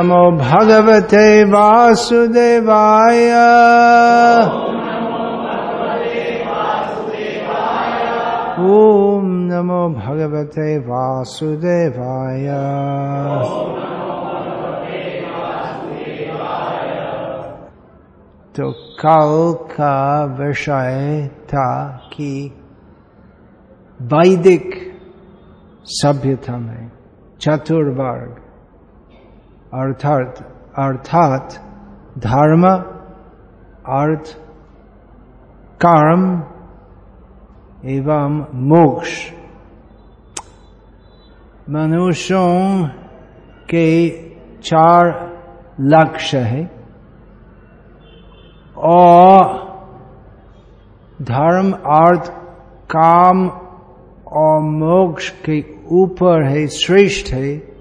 नमो भगवते वासुदेवाय। ॐ नमो भगवते वासुदेवाय। तो कल का विषय था कि वैदिक सभ्यता में चतुर्वर्ग अर्थात अर्थात धर्म, अर्थ, कर्म एवं मोक्ष। मनुष्यों के चार लक्ष्य है। और धर्म, अर्थ, काम और मोक्ष के ऊपर है, श्रेष्ठ है।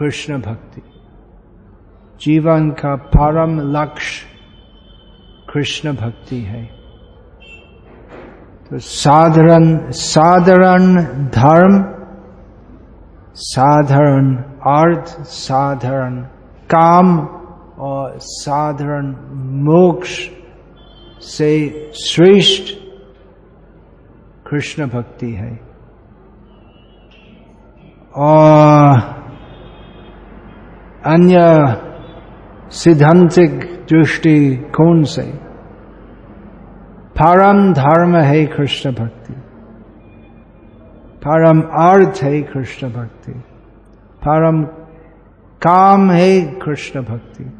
कृष्ण भक्ति जीवन का परम लक्ष्य कृष्ण भक्ति है तो साधारण साधारण धर्म साधारण अर्थ साधारण काम और साधारण मोक्ष से श्रेष्ठ कृष्ण भक्ति है और अन्य सिद्धांतिक दृष्टिकोण से? परम धर्म है कृष्ण भक्ति। परम अर्थ है कृष्ण भक्ति। परम काम है कृष्ण भक्ति।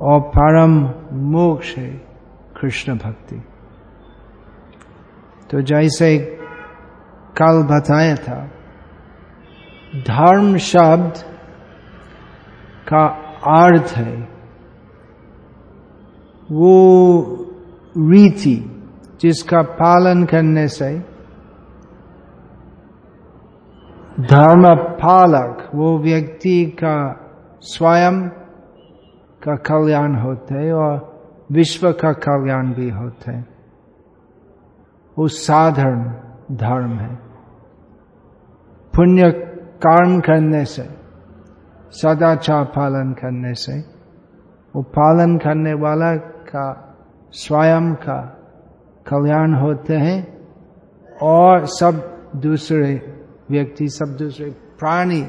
और परम मोक्ष है कृष्ण भक्ति। तो जैसे कल बताया था, धर्म शब्द का अर्थ है, वो रीति जिसका पालन करने से धर्म पालक वो व्यक्ति का स्वयं का कल्याण होते है और विश्व का कल्याण भी होते है। वो साधारण धर्म है। पुण्य कर्म करने से सदाचार पालन करने से। वो पालन करने वाला का स्वयं का कल्याण होते हैं और सब दूसरे व्यक्ति, सब दूसरे प्राणी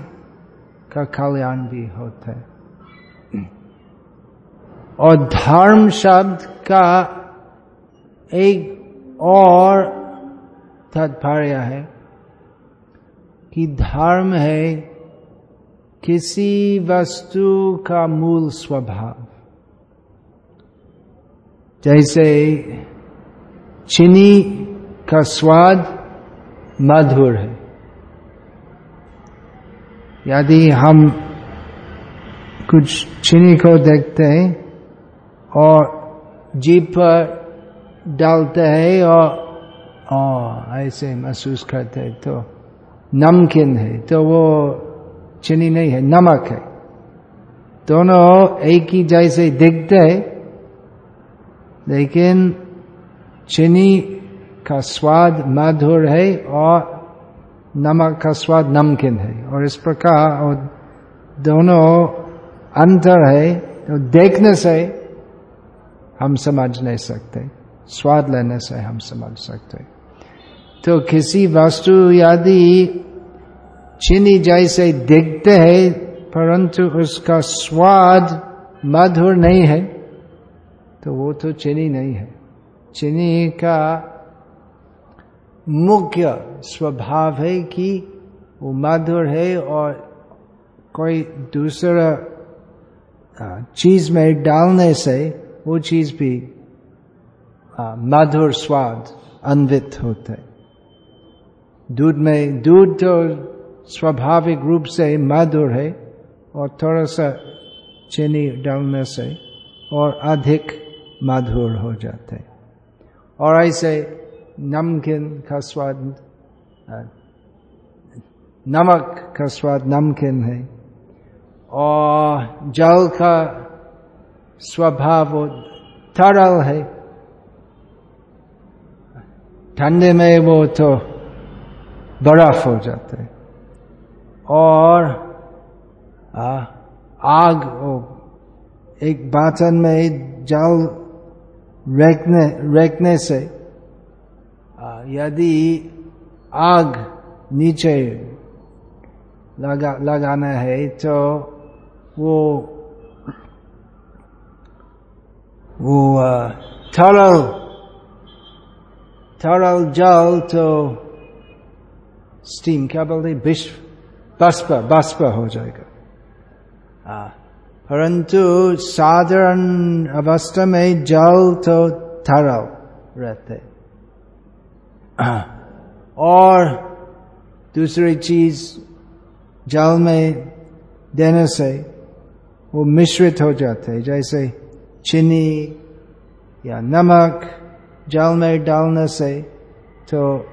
का कल्याण भी होता है। और धर्म शब्द का एक और तात्पर्य है कि धर्म है किसी वस्तु का मूल स्वभाव। जैसे चीनी का स्वाद मधुर है। यदि हम कुछ चीनी को देखते हैं और जीप पर डालते हैं और, ऐसे महसूस करते हैं तो नमकीन है तो वो चीनी नहीं है, नमक है। दोनों एक ही जैसे दिखते है, लेकिन चीनी का स्वाद मधुर है और नमक का स्वाद नमकीन है। और इस प्रकार और दोनों अंतर है तो देखने से हम समझ नहीं सकते, स्वाद लेने से हम समझ सकते। तो किसी वस्तु, यदि चीनी जैसे दिखते है, परंतु उसका स्वाद मधुर नहीं है तो वो तो चीनी नहीं है। चीनी का मुख्य स्वभाव है कि वो मधुर है और कोई दूसरा चीज़ में डालने से वो चीज़ भी मधुर स्वाद अन्वित होते दूध में दूध तो स्वाभाविक रूप से मधुर है और थोड़ा सा चीनी डालने से और अधिक मधुर हो जाते हैं। और ऐसे नमकीन का स्वाद नमक का स्वाद नमकीन है। और जल का स्वभाव वो तरल है। ठंडे में वो तो बर्फ़ हो जाते और आ, आग ओ एक बातन में जल रखने रखने से यदि आग नीचे लगा लगाना है तो वो वो तरल तरल जल तो स्टीम क्या बोलते विश्व बाष्प बाष्प हो जाएगा। परंतु साधारण अवस्था में जल तो तरल रहते। और दूसरी चीज़, जल में देने से वो मिश्रित हो जाते हैं, जैसे चीनी या नमक जल में डालने से तो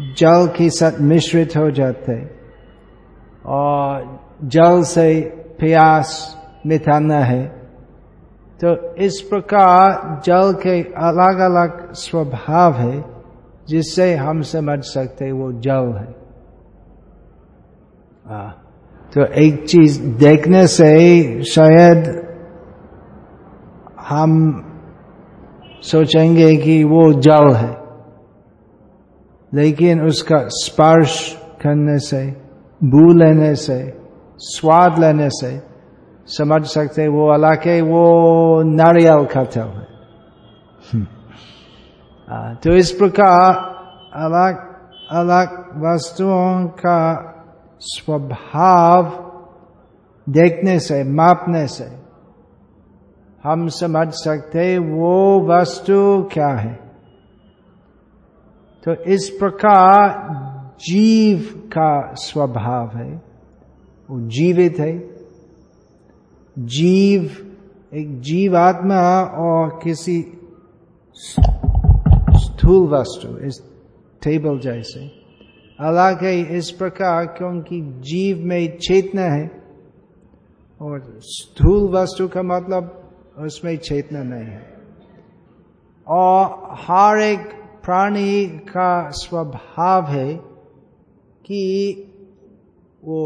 जल के साथ मिश्रित हो जाते और जल से प्यास मिटाना है। तो इस प्रकार जल के अलग अलग स्वभाव है जिससे हम समझ सकते वो जल है। आ, तो एक चीज़ देखने से शायद हम सोचेंगे कि वो जल है लेकिन उसका स्पर्श करने से बू लेने से, स्वाद लेने से समझ सकते वो अलग है वो नारियल का तल है। तो इस प्रकार अलग अलग वस्तुओं का स्वभाव देखने से, मापने से हम समझ सकते वो वस्तु क्या है। तो इस प्रकार जीव का स्वभाव है, वो जीवित है। जीव, एक जीवात्मा और किसी स्थूल वस्तु, इस टेबल जैसे। अलग है इस प्रकार क्योंकि जीव में चेतना है, और स्थूल वस्तु का मतलब उसमें चेतना नहीं है। और हर एक प्राणी का स्वभाव है कि वो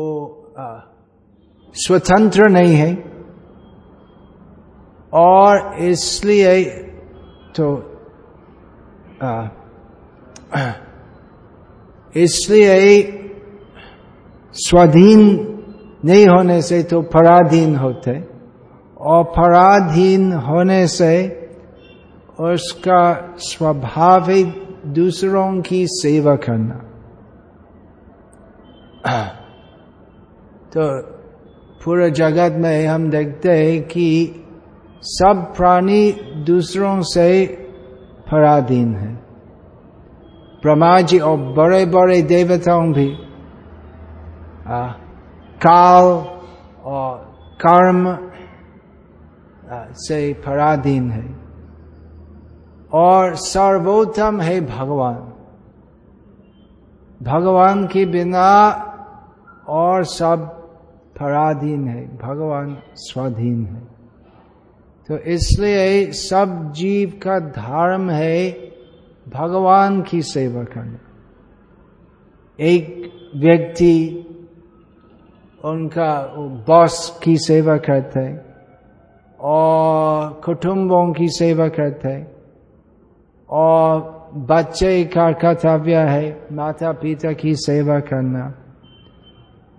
स्वतंत्र नहीं है और इसलिए तो इसलिए स्वाधीन नहीं होने से तो पराधीन होते और पराधीन होने से उसका स्वभाव ही दूसरों की सेवा करना। तो पूरे जगत में हम देखते हैं कि सब प्राणी दूसरों से पराधीन है। ब्रह्मा जी और बड़े बड़े देवताओं भी आ, काल और कर्म आ, से पराधीन है। और सर्वोत्तम है भगवान। भगवान के बिना और सब पराधीन है, भगवान स्वाधीन है। तो इसलिए सब जीव का धर्म है भगवान की सेवा करना। एक व्यक्ति उनका बॉस की सेवा करते और कुटुंबों की सेवा करते और बच्चे का कर्तव्य है माता पिता की सेवा करना।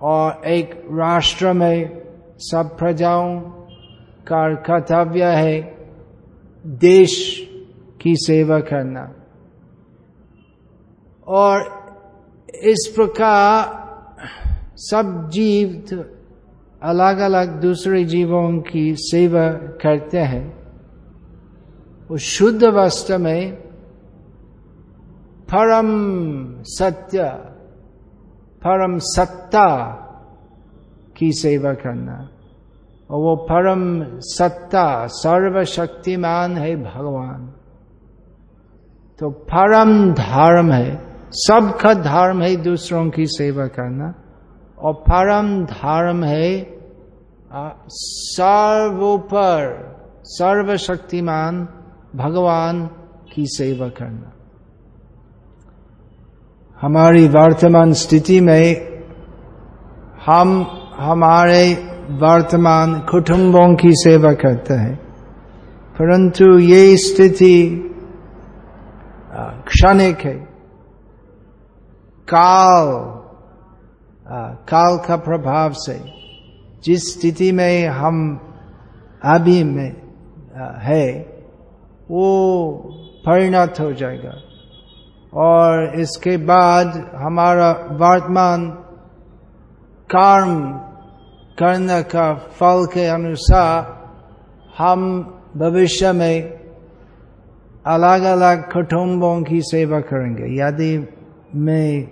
और एक राष्ट्र में सब प्रजाओं का कर्तव्य है देश की सेवा करना। और इस प्रकार सब जीव अलग अलग दूसरे जीवों की सेवा करते हैं। वो शुद्ध अवस्था में परम सत्य परम सत्ता की सेवा करना। और वो परम सत्ता सर्वशक्तिमान है भगवान। तो परम धर्म है, सबका धर्म है दूसरों की सेवा करना। और परम धर्म है सर्वोपर, सर्वशक्तिमान भगवान की सेवा करना। हमारी वर्तमान स्थिति में हम हमारे वर्तमान कुटुंबों की सेवा करते हैं। परंतु ये स्थिति क्षणिक है। काल काल का प्रभाव से जिस स्थिति में हम अभी में है, वो परिणत हो जाएगा। और इसके बाद हमारा वर्तमान कर्म करने का फल के अनुसार हम भविष्य में अलग अलग कुटुंबों की सेवा करेंगे। यदि मैं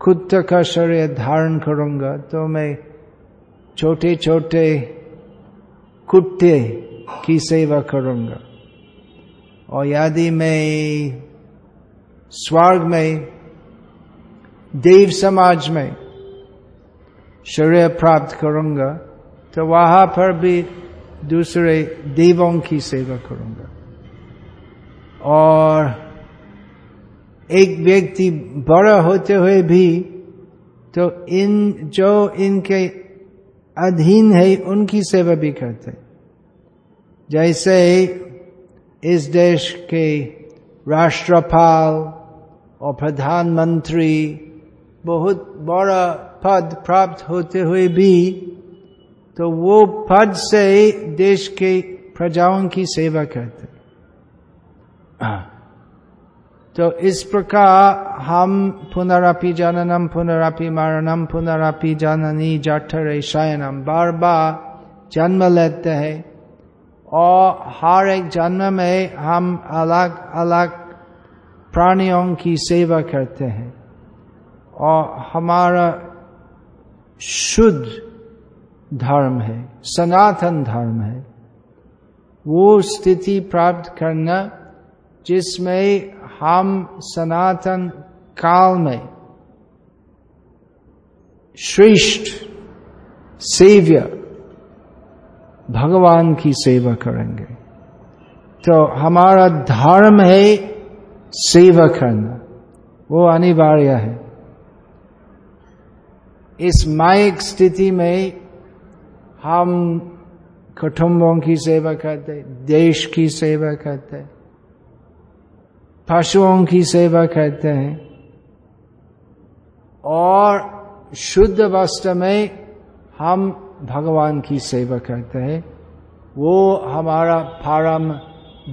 खुद का शरीर धारण करूँगा तो मैं छोटे छोटे कुत्ते की सेवा करूँगा। और यदि मैं स्वर्ग में, देव समाज में शरीर प्राप्त करूँगा तो वहाँ पर भी दूसरे देवों की सेवा करूँगा। और एक व्यक्ति बड़ा होते हुए भी तो इन, जो इनके अधीन है, उनकी सेवा भी करते जैसे इस देश के राष्ट्रपाल और प्रधानमंत्री बहुत बड़ा पद प्राप्त होते हुए भी तो वो पद से देश के प्रजाओं की सेवा करते तो इस प्रकार हम पुनरापि जननम पुनरापि मरणम पुनरापि जननी जठर शयनम बार बार जन्म लेते हैं। और हर एक जन्म में हम अलग अलग प्राणियों की सेवा करते हैं। और हमारा शुद्ध धर्म है, सनातन धर्म है। वो स्थिति प्राप्त करना जिसमें हम सनातन काल में श्रेष्ठ सेव्य भगवान की सेवा करेंगे। तो हमारा धर्म है सेवा करना वो अनिवार्य है। इस माइक स्थिति में हम कुटुंबों की सेवा करते, देश की सेवा करते, पशुओं की सेवा करते हैं। और शुद्ध वस्त्र में हम भगवान की सेवा करते हैं। वो हमारा परम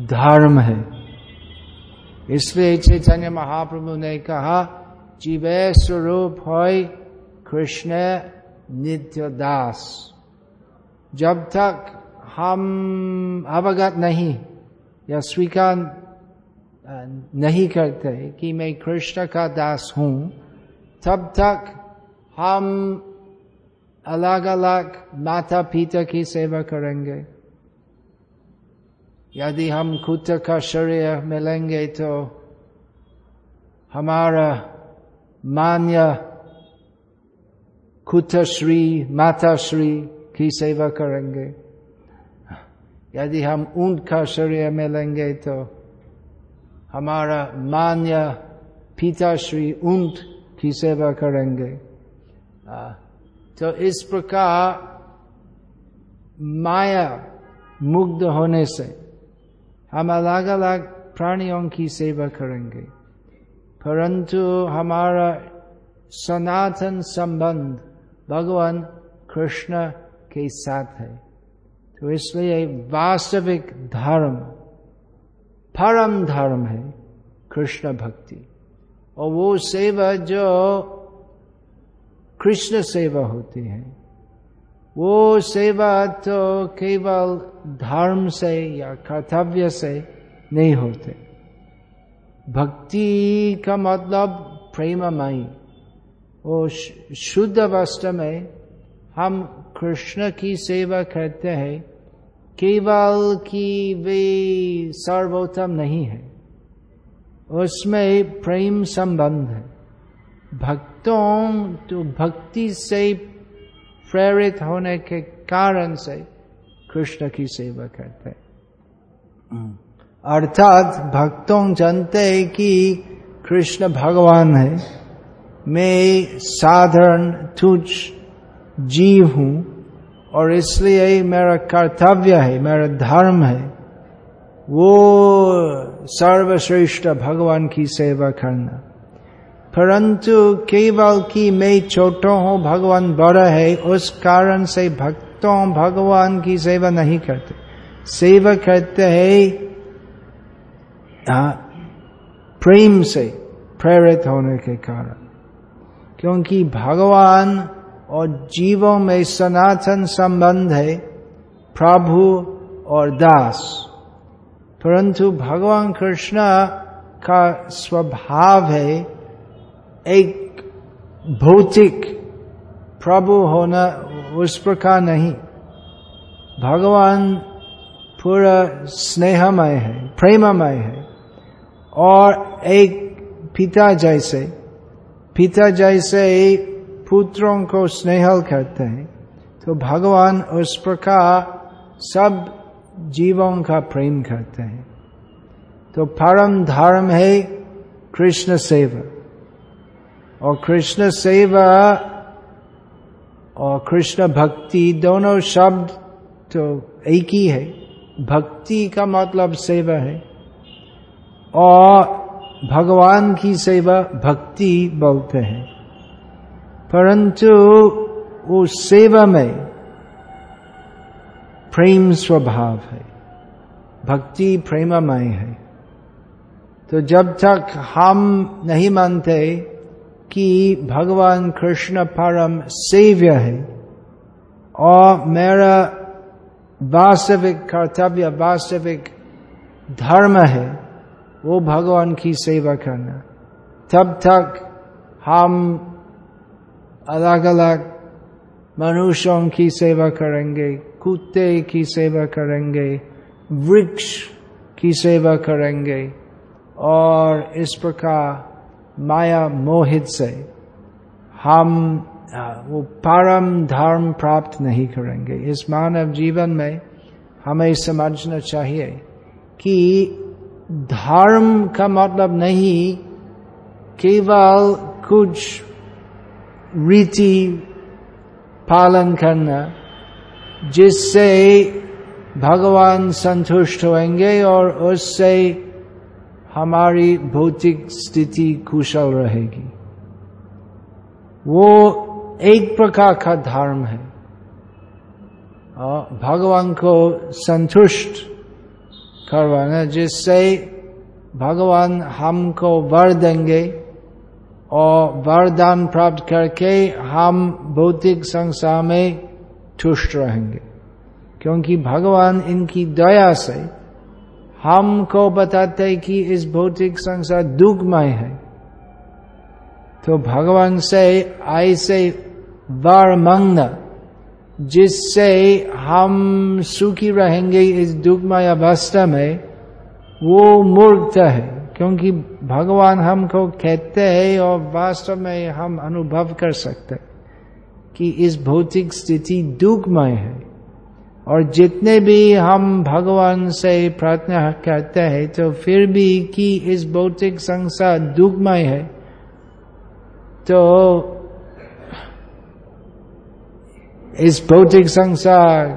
धर्म है। इसलिए चैतन्य महाप्रभु ने कहा जीवे स्वरूप हो कृष्ण नित्य दास जब तक हम अवगत नहीं या स्वीकार नहीं करते कि मैं कृष्ण का दास हूँ तब तक हम अलग अलग माता पिता की सेवा करेंगे यदि हम खुद का शरीर मिलेंगे तो हमारा मान्य खुद श्री माता श्री की सेवा करेंगे यदि हम ऊँट का शरीर मिलेंगे तो हमारा मान्य पिता श्री ऊँट की सेवा करेंगे तो इस प्रकार माया मुग्ध होने से हम अलग अलग प्राणियों की सेवा करेंगे। परंतु हमारा सनातन संबंध भगवान कृष्ण के साथ है। तो इसलिए वास्तविक धर्म, परम धर्म है कृष्ण भक्ति। और वो सेवा जो कृष्ण सेवा होती है वो सेवा तो केवल धर्म से या कर्तव्य से नहीं होते। भक्ति का मतलब प्रेममयी। वो शुद्ध अवस्था में हम कृष्ण की सेवा करते हैं, केवल कि वे सर्वोत्तम नहीं है। उसमें प्रेम संबंध है। भक्तों तो भक्ति से प्रेरित होने के कारण से कृष्ण की सेवा करते अर्थात भक्तों जानते हैं कि कृष्ण भगवान है। मैं साधारण तुझ जीव हूँ और इसलिए मेरा कर्तव्य है मेरा धर्म है। वो सर्वश्रेष्ठ भगवान की सेवा करना। परंतु केवल कि मैं छोटा हूँ, भगवान बड़ा है, उस कारण से भक्तों भगवान की सेवा नहीं करते। सेवा करते हैं प्रेम से, प्रेरित होने के कारण। क्योंकि भगवान और जीवों में सनातन संबंध है, प्रभु और दास। परंतु भगवान कृष्ण का स्वभाव है एक भौतिक प्रभु होना उस प्रकार नहीं। भगवान पूरा स्नेहमय है, प्रेममय है। और एक पिता जैसे पिता जैसे पुत्रों को स्नेहल करते हैं। तो भगवान उस प्रकार सब जीवों का प्रेम करते हैं। तो परम धर्म है कृष्ण सेवा। और कृष्ण सेवा और कृष्ण भक्ति दोनों शब्द तो एक ही है। भक्ति का मतलब सेवा है। और भगवान की सेवा भक्ति बोलते हैं। परंतु वो सेवा में प्रेम स्वभाव है। भक्ति प्रेममय है। तो जब तक हम नहीं मानते कि भगवान कृष्ण परम सेव्य है और मेरा वास्तविक कर्तव्य, वास्तविक धर्म है वो भगवान की सेवा करना। तब तक हम अलग अलग मनुष्यों की सेवा करेंगे, कुत्ते की सेवा करेंगे, वृक्ष की सेवा करेंगे और इस प्रकार माया मोहित से हम वो परम धर्म प्राप्त नहीं करेंगे। इस मानव जीवन में हमें समझना चाहिए कि धर्म का मतलब नहीं, केवल कुछ रीति पालन करना, जिससे भगवान संतुष्ट होंगे और उससे हमारी भौतिक स्थिति कुशल रहेगी। वो एक प्रकार का धर्म है। भगवान को संतुष्ट करवाना जिससे भगवान हमको वर देंगे और वरदान प्राप्त करके हम भौतिक संसार में तुष्ट रहेंगे। क्योंकि भगवान इनकी दया से हमको बताते कि इस भौतिक संसार दुखमय है। तो भगवान से, ऐसे वर मंगना, जिससे हम सुखी रहेंगे इस दुखमय अवस्था में, वो मूर्ख है। क्योंकि भगवान हमको कहते हैं और वास्तव में हम अनुभव कर सकते कि इस भौतिक स्थिति दुखमय है। और जितने भी हम भगवान से प्रार्थना करते हैं तो फिर भी कि इस भौतिक संसार दुखमय है तो इस भौतिक संसार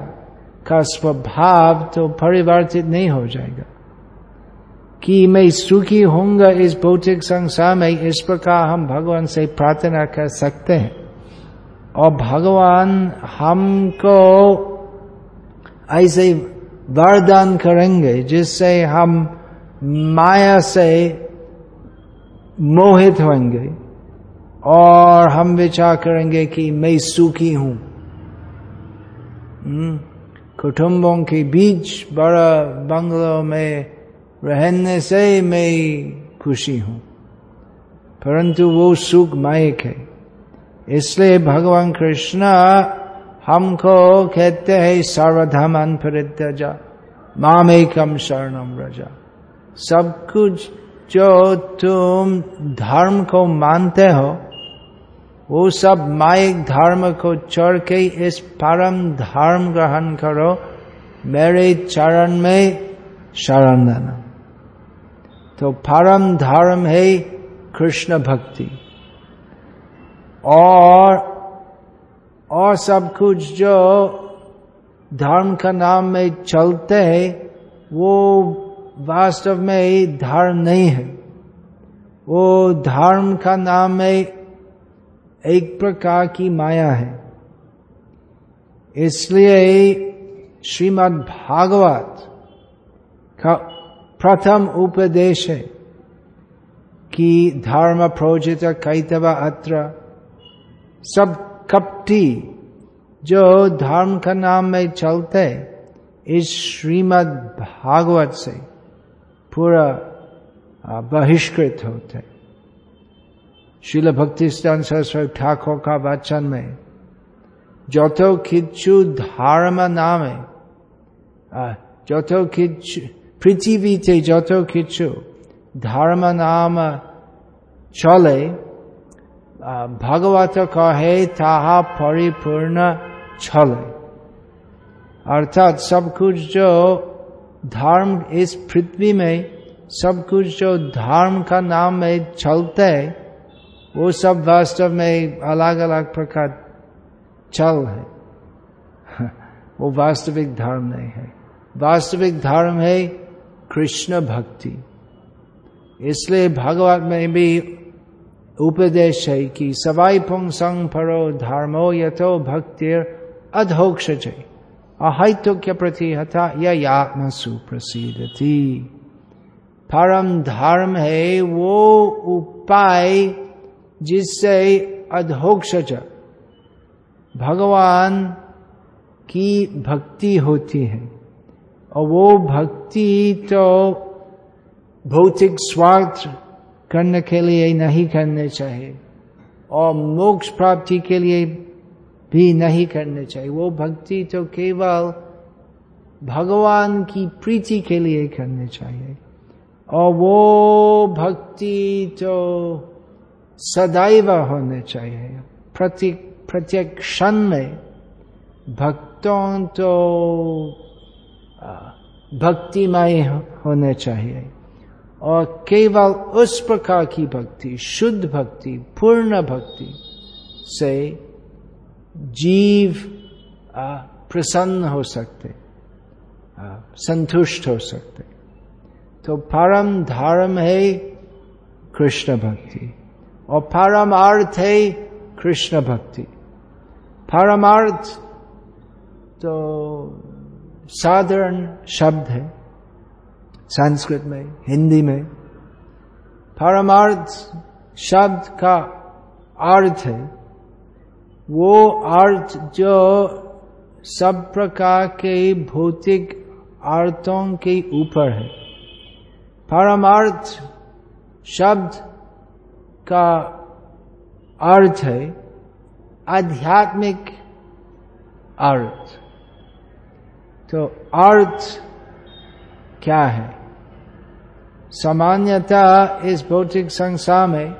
का स्वभाव तो परिवर्तित नहीं हो जाएगा। कि मैं सुखी होऊँगा इस भौतिक संसार में, इस प्रकार हम भगवान से प्रार्थना कर सकते हैं। और भगवान हमको ऐसे वरदान करेंगे जिससे हम माया से मोहित होंगे और हम विचार करेंगे कि मैं सुखी हूँ कुटुंबों के बीच बड़ा बंगलों में रहने से मैं खुशी हूँ परंतु वो सुख मायक है इसलिए भगवान कृष्ण हमको कहते हैं सर्वधमन परित्यजा माम एकम शरणम रजा सब कुछ जो तुम धर्म को मानते हो, वो सब माइक धर्म को चढ़ के इस परम धर्म ग्रहण करो, मेरे चरण में शरण देना। तो परम धर्म है कृष्ण भक्ति। और और सब कुछ जो धर्म का नाम में चलते हैं, वो वास्तव में धर्म नहीं है। वो धर्म का नाम में एक प्रकार की माया है। इसलिए श्रीमद् भागवत का प्रथम उपदेश है कि धर्म प्रोजित कैतव अत्र, सब कपटी जो धर्म का नाम में चलते इस श्रीमद् भागवत से पूरा बहिष्कृत होते शिल भक्ति सरस्वती ठाकुर का वचन में যত কিছু ধর্ম নামে যত কিছু পৃথিবীতে যত কিছু ধর্ম নাম চলে भगवत कहे ताहा परिपूर्ण छले अर्थात सब कुछ जो धर्म इस पृथ्वी में सब कुछ जो धर्म का नाम में चलते वो सब वास्तव में अलग अलग प्रकार चल है वो वास्तविक धर्म नहीं है वास्तविक धर्म है कृष्ण भक्ति इसलिए भगवत में भी उपदेश सवाई पुंग संग परो धर्मो यथो भक्ति अधोक्ष अहित्य प्रति हथा यह आत्म सुप्रसिद्धि परम धर्म है वो उपाय जिससे अधोक्ष भगवान की भक्ति होती है। और वो भक्ति तो भौतिक स्वार्थ करने के लिए नहीं करने चाहिए। और मोक्ष प्राप्ति के लिए भी नहीं करने चाहिए। वो भक्ति तो केवल भगवान की प्रीति के लिए करने चाहिए। और वो भक्ति तो सदैव होने चाहिए। प्रत्येक प्रत्येक क्षण में भक्तों तो भक्तिमय होने चाहिए। और केवल उस प्रकार की भक्ति, शुद्ध भक्ति, पूर्ण भक्ति से जीव प्रसन्न हो सकते संतुष्ट हो सकते। तो परम धर्म है कृष्ण भक्ति और परम अर्थ है कृष्ण भक्ति। परमार्थ तो साधारण शब्द है। संस्कृत में, हिंदी में। परमार्थ शब्द का अर्थ है, वो अर्थ जो सब प्रकार के भौतिक अर्थों के ऊपर है। परमार्थ शब्द का अर्थ है आध्यात्मिक अर्थ। तो अर्थ क्या है? सामान्यतः इस भौतिक संसार में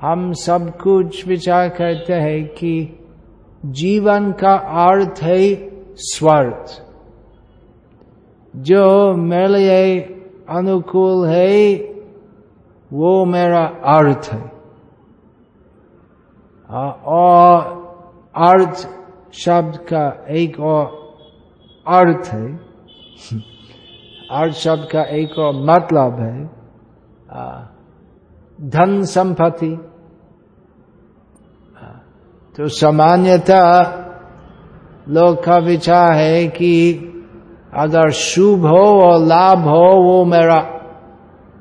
हम सब कुछ विचार करते हैं कि जीवन का अर्थ है स्वार्थ जो मेरे लिए अनुकूल है वो मेरा अर्थ है और अर्थ शब्द का एक और अर्थ है अर्थ शब्द का एक और मतलब है धन संपत्ति। तो सामान्यतः लोग का विचार है कि अगर शुभ हो और लाभ हो, वो मेरा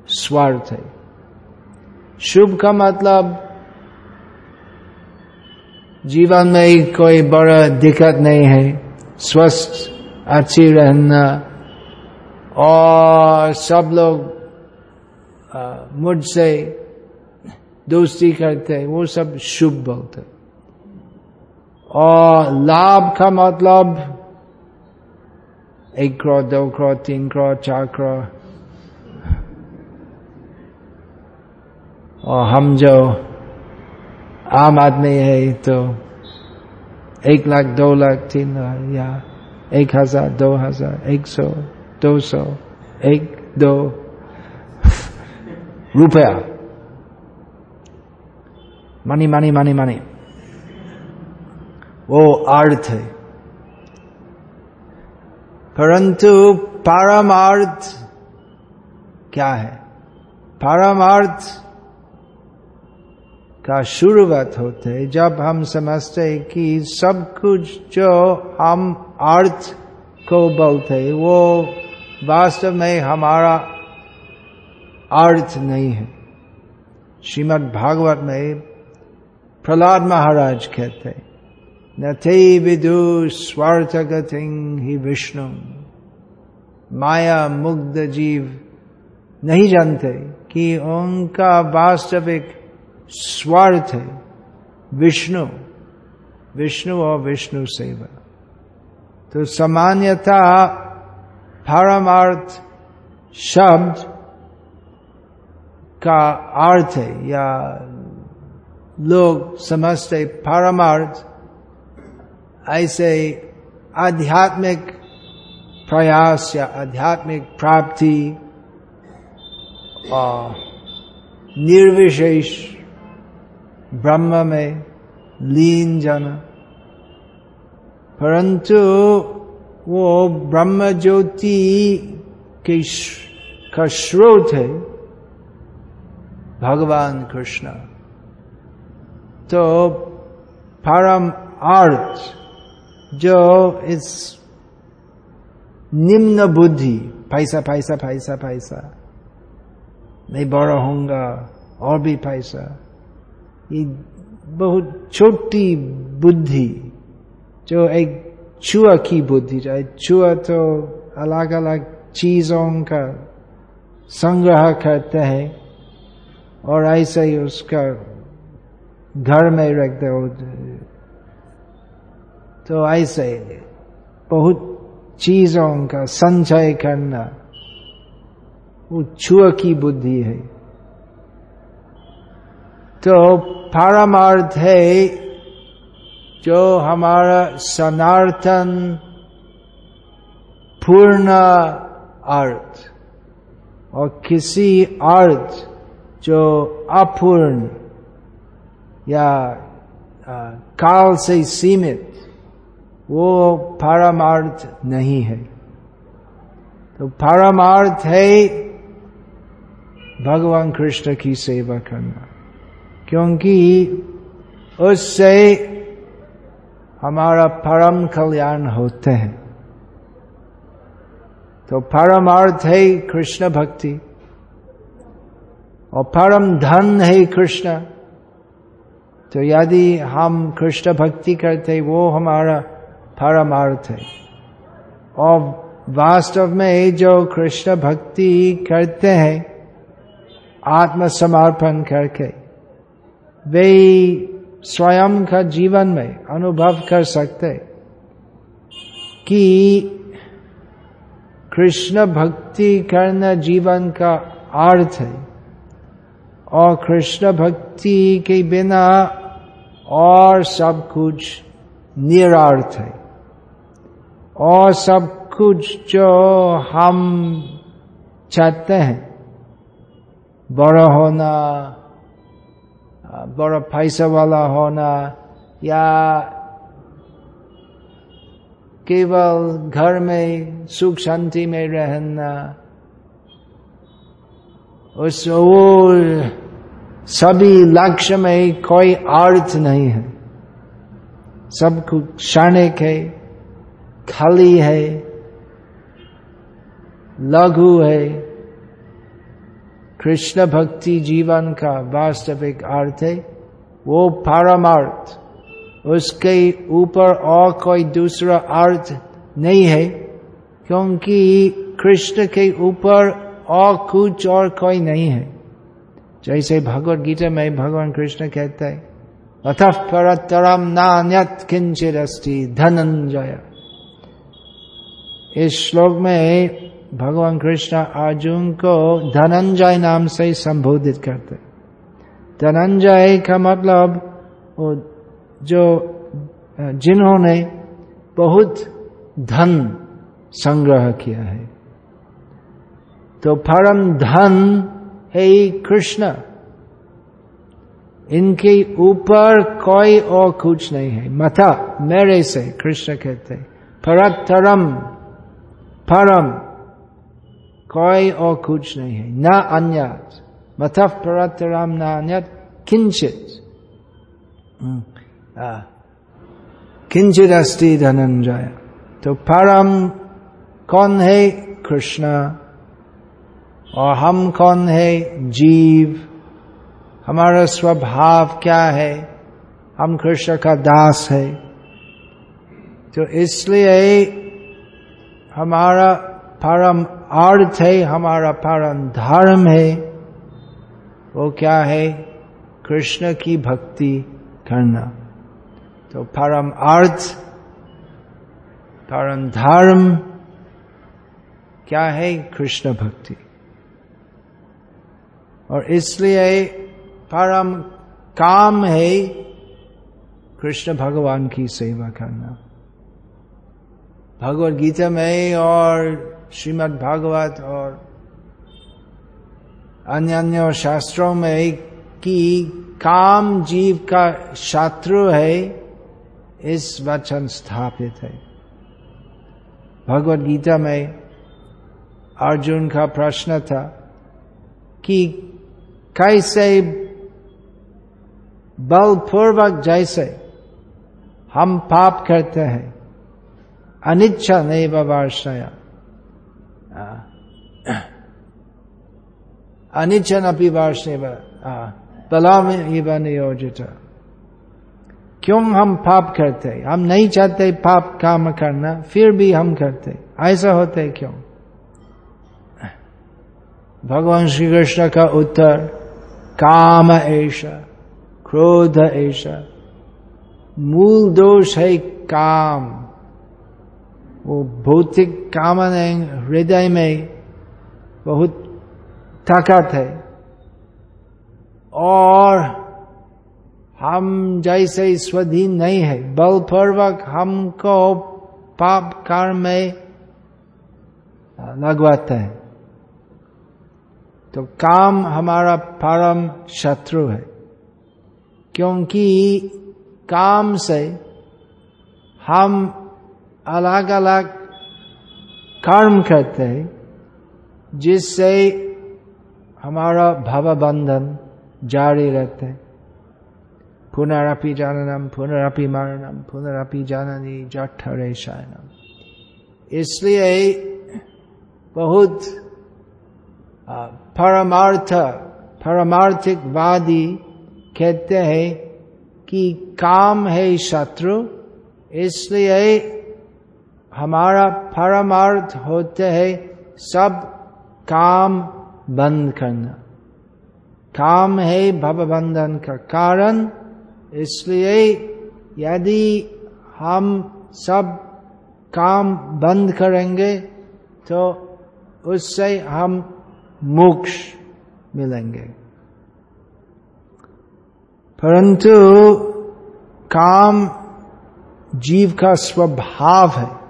स्वार्थ है। शुभ का मतलब जीवन में कोई बड़ा दिक्कत नहीं है। स्वस्थ, अच्छी रहना और सब लोग मुझसे दोस्ती करते हैं, वो सब शुभ बोलते और लाभ का मतलब एक करोड़, दो करोड़, तीन करोड़, चार करोड़। और हम जो आम आदमी है तो एक लाख, दो लाख, तीन लाख, या एक हज़ार, दो हज़ार, एक सौ। दो सौ, एक, दो रुपया। मनी मनी मनी मनी वो अर्थ है परंतु पारमार्थ क्या है? पारमार्थ का शुरुआत होते जब हम समझते हैं कि सब कुछ जो हम अर्थ को बोलते वो वास्तव में हमारा अर्थ नहीं है। श्रीमद् भागवत में प्रहलाद महाराज कहते न थे विदु स्वार्थ ही विष्णु। माया मुग्ध जीव नहीं जानते कि उनका वास्तविक स्वार्थ है। विष्णु विष्णु और विष्णु सेवा। तो सामान्यता परमार्थ शब्द का अर्थ है या लोग समझते परमार्थ ऐसे आध्यात्मिक प्रयास या आध्यात्मिक प्राप्ति और निर्विशेष ब्रह्म में लीन जन परंतु वो ब्रह्म ज्योति के का स्रोत है भगवान कृष्ण। तो परम अर्थ जो इस निम्न बुद्धि, पैसा पैसा पैसा पैसा, मैं बड़ा होऊँगा, और भी पैसा, ये बहुत छोटी बुद्धि जो एक छुआ की बुद्धि जो छुआ तो अलग अलग चीज़ों का संग्रह करते हैं और ऐसे ही उसका घर में रखते हो तो ऐसे ही बहुत चीज़ों का संचय करना वो छुआ की बुद्धि है तो परमार्थ है जो हमारा सनातन पूर्ण अर्थ और किसी अर्थ जो अपूर्ण या काल से सीमित, वो परमार्थ नहीं है। तो परमार्थ है भगवान कृष्ण की सेवा करना, क्योंकि उससे हमारा परम कल्याण होते हैं। तो परमार्थ है कृष्ण भक्ति, और परम धन है कृष्ण। तो यदि हम कृष्ण भक्ति करते, वो हमारा परमार्थ है। और वास्तव में जो कृष्ण भक्ति करते हैं, आत्मसमर्पण करके, वे स्वयं का जीवन में अनुभव कर सकते कि कृष्ण भक्ति करना जीवन का अर्थ है और कृष्ण भक्ति के बिना और सब कुछ निरार्थ है। और सब कुछ जो हम चाहते हैं, बड़ा होना बड़ा पैसा वाला होना या केवल घर में सुख शांति में रहना उस वो सभी लक्ष्य में कोई अर्थ नहीं है सब कुछ क्षणिक है खाली है लघु है कृष्ण भक्ति जीवन का वास्तविक अर्थ है वो परमार्थ उसके ऊपर और कोई दूसरा अर्थ नहीं है क्योंकि कृष्ण के ऊपर और कुछ और कोई नहीं है जैसे भगवत गीता में भगवान कृष्ण कहते हैं अथ परतरम नान्यत किंचित अस्थि धनंजय इस श्लोक में भगवान कृष्ण अर्जुन को धनंजय नाम से संबोधित करते। धनंजय का मतलब जो जिन्होंने बहुत धन संग्रह किया है। तो परम धन है कृष्ण। इनके ऊपर कोई और कुछ नहीं है। मथा मेरे से, कृष्ण कहते परतरम, परम। कोई और कुछ नहीं है न अन्य मथफ परतराम न अन्य किंचित किंचित अस्ति धनंजय तो परम कौन है कृष्ण और हम कौन है जीव हमारा स्वभाव क्या है हम कृष्ण का दास है तो इसलिए हमारा परम अर्थ है, हमारा परम धर्म है। वो क्या है? कृष्ण की भक्ति करना। तो परम अर्थ परम धर्म क्या है? कृष्ण भक्ति। और इसलिए परम काम है कृष्ण भगवान की सेवा करना। भगवत गीता में और श्रीमद् भागवत और अन्य अन्य शास्त्रों में कि काम जीव का शत्रु है, इस वचन स्थापित है। भगवत गीता में अर्जुन का प्रश्न था कि कैसे बलपूर्वक जैसे हम पाप करते हैं, अनिच्छा नहीं वार्षया अनिच्छन अपनी वार्षण बला में नियोजित क्यों हम पाप करते हम नहीं चाहते पाप काम करना फिर भी हम करते ऐसा होते क्यों भगवान श्री कृष्ण का उत्तर काम ऐसा क्रोध ऐसा मूल दोष है काम वो भौतिक कामना हृदय में बहुत ताकत है। और हम जैसे स्वधीन नहीं है, बलपूर्वक हमको पाप कर्म में लगवाते हैं। तो काम हमारा परम शत्रु है, क्योंकि काम से हम अलग अलग कर्म करते हैं, जिससे हमारा भव बंधन जारी रहते हैं। पुनरअपि जाननम, पुनरअपि मरणम, पुनरअपि जाननी जठरे शयनम। इसलिए बहुत परमार्थ, परमार्थिकवादी कहते हैं कि काम है शत्रु, इसलिए हमारा परमार्थ होते है सब काम बंद करना। काम है भवबंधन का कारण। इसलिए यदि हम सब काम बंद करेंगे तो उससे हम मोक्ष मिलेंगे। परंतु काम जीव का स्वभाव है।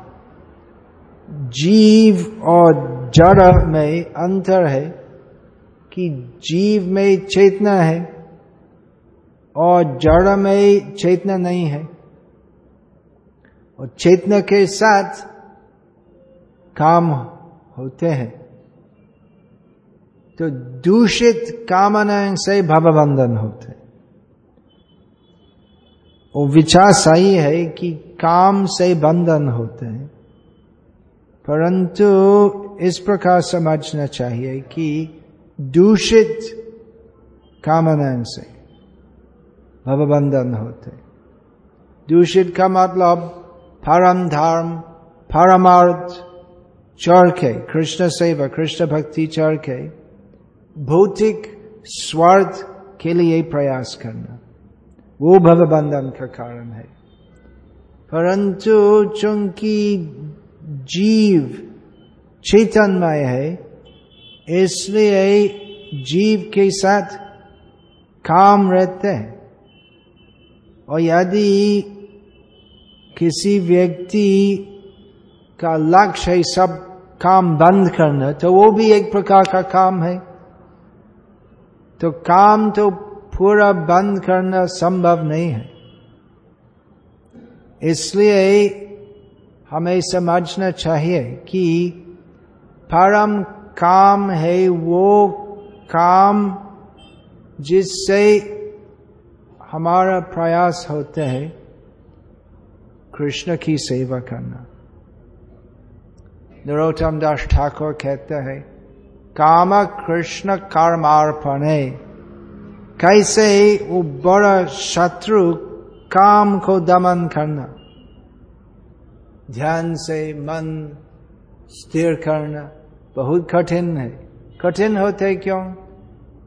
जीव और जड़ में अंतर है कि जीव में चेतना है और जड़ में चेतना नहीं है। और चेतना के साथ काम होते हैं। तो दूषित कामना से भवबंधन होते वो विचार सही है कि काम से बंधन होते हैं। परंतु इस प्रकार समझना चाहिए कि दूषित कामना से भवबंधन होते। दूषित का मतलब परम धर्म परमार्थ चढ़ कृष्ण सेवा, कृष्ण भक्ति के भौतिक स्वार्थ के लिए प्रयास करना। वो भवबंधन का कारण है। परंतु चूँकि जीव चैतन्यमय है, इसलिए जीव के साथ काम रहते हैं। और यदि किसी व्यक्ति का लक्ष्य है सब काम बंद करना तो वो भी एक प्रकार का काम है। तो काम तो पूरा बंद करना संभव नहीं है। इसलिए हमें समझना चाहिए कि परम काम है वो काम जिससे हमारा प्रयास होता है कृष्ण की सेवा करना। नरोत्तम दास ठाकुर कहते हैं, काम कृष्ण कर्मार्पण। है कैसे वो बड़ा शत्रु काम को दमन करना? ध्यान से मन स्थिर करना बहुत कठिन है। कठिन होते क्यों?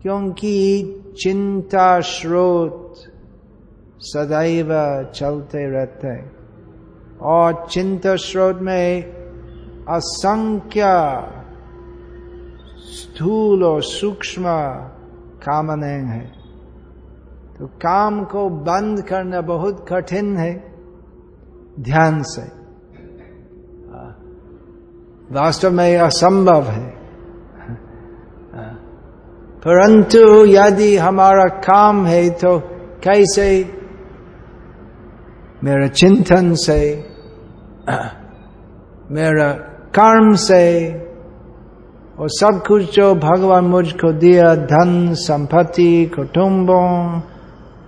क्योंकि चिंता स्रोत सदैव चलते रहते हैं। और चिंता स्रोत में असंख्य स्थूल और सूक्ष्म कामनाएँ हैं। तो काम को बंद करना बहुत कठिन है। ध्यान से। वास्तव में असंभव है। परंतु यदि हमारा काम है तो कैसे? मेरा चिंतन से, मेरा कर्म से, और सब कुछ जो भगवान मुझको दिया, धन, संपत्ति, कुटुंबों,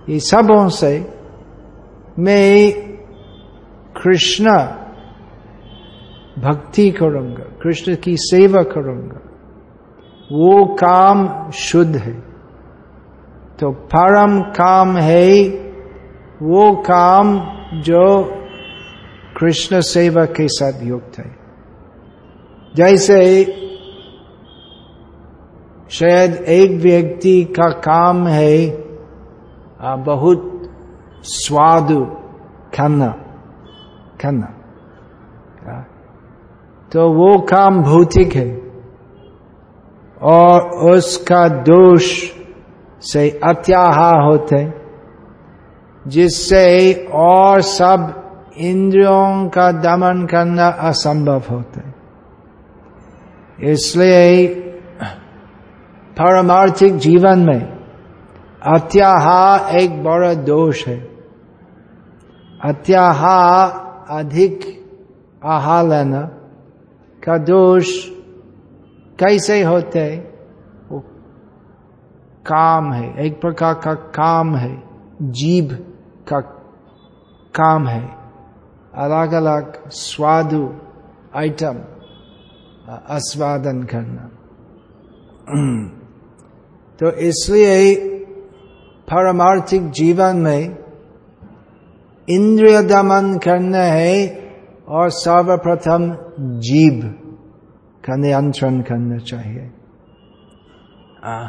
ये सबों से, मैं कृष्ण भक्ति करूँगा, कृष्ण की सेवा करूँगा। वो काम शुद्ध है। तो परम काम है वो काम जो कृष्ण सेवा के साथ युक्त है। जैसे शायद एक व्यक्ति का काम है बहुत स्वादु खाना खाना। तो वो काम भौतिक है। और उसका दोष से अत्याहार होते जिससे और सब इंद्रियों का दमन करना असंभव होता है। इसलिए पारमार्थिक जीवन में अत्याहार एक बड़ा दोष है। अत्याहार अधिक आहार लेना का दोष कैसे होते वो काम है, एक प्रकार का काम है जीव का काम है। अलग अलग स्वादु आइटम आस्वादन करना। तो इसलिए पारमार्थिक जीवन में इंद्रिय दमन करना है और सर्वप्रथम जीव का नियंत्रण करना चाहिए। आ,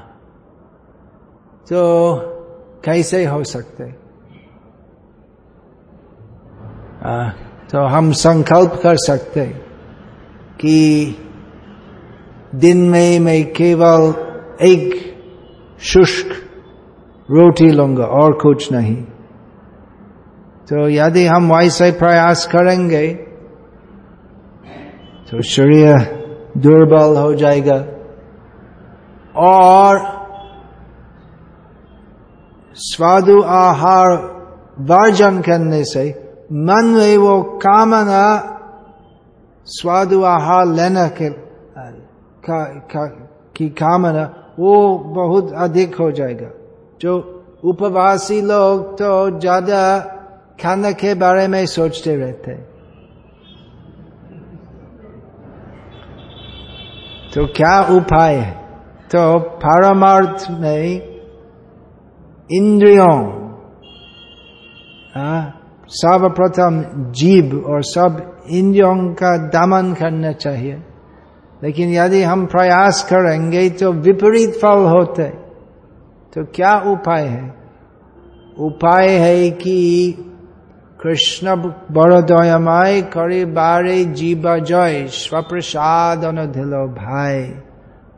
तो कैसे हो सकते? आ, तो हम संकल्प कर सकते कि दिन में मैं केवल एक शुष्क रोटी लूँगा और कुछ नहीं। तो यदि हम वैसे प्रयास करेंगे तो शरीर दुर्बल हो जाएगा। और स्वादु आहार वर्जन करने से मन में वो कामना स्वादु आहार लेना के का, का, की कामना वो बहुत अधिक हो जाएगा। जो उपवासी लोग तो ज़्यादा खाना के बारे में सोचते रहते तो क्या उपाय है? तो परमार्थ में इंद्रियों सर्वप्रथम जीव और सब इंद्रियों का दमन करना चाहिए। लेकिन यदि हम प्रयास करेंगे तो विपरीत फल होते। तो क्या उपाय है? उपाय है कि कृष्ण दयामय करे बारे जीव जय स्वप्रसाद अनुधिलो भाई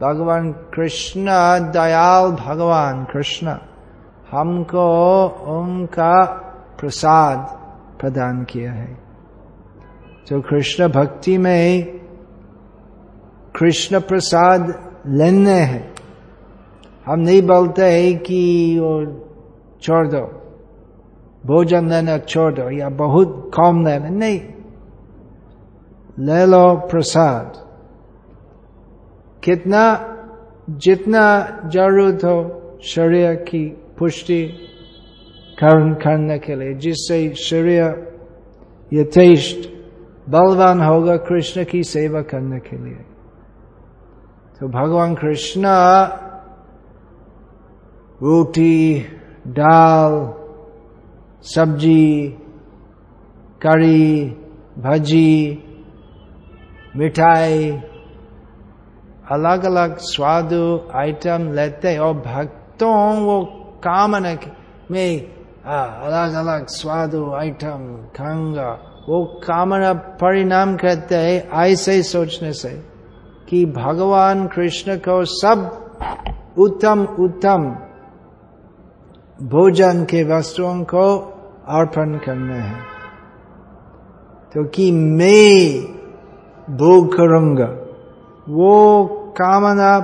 भगवान कृष्ण दयाल भगवान कृष्ण हमको उनका प्रसाद प्रदान किया है तो कृष्ण भक्ति में कृष्ण प्रसाद लेने हैं हम नहीं बोलते हैं कि वो छोड़ दो भोजन लेना छोड़ दो, या बहुत कम लेना, नहीं। ले लो प्रसाद। कितना, जितना ज़रूरत हो, शरीर की पुष्टि करने के लिए, जिससे शरीर यथेष्ट बलवान होगा कृष्ण की सेवा करने के लिए। तो भगवान कृष्ण रोटी, दाल सब्ज़ी करी भजी, मिठाई अलग अलग स्वाद आइटम लेते और भक्तों वो कामना में अलग अलग स्वाद आइटम खाऊँगा। वो कामना परिणाम कहते है, ऐसे ही सोचने से कि भगवान कृष्ण को सब उत्तम उत्तम भोजन के वस्तुओं को अर्पण करने हैं। तो कि मैं भोग करूँगा, वो कामना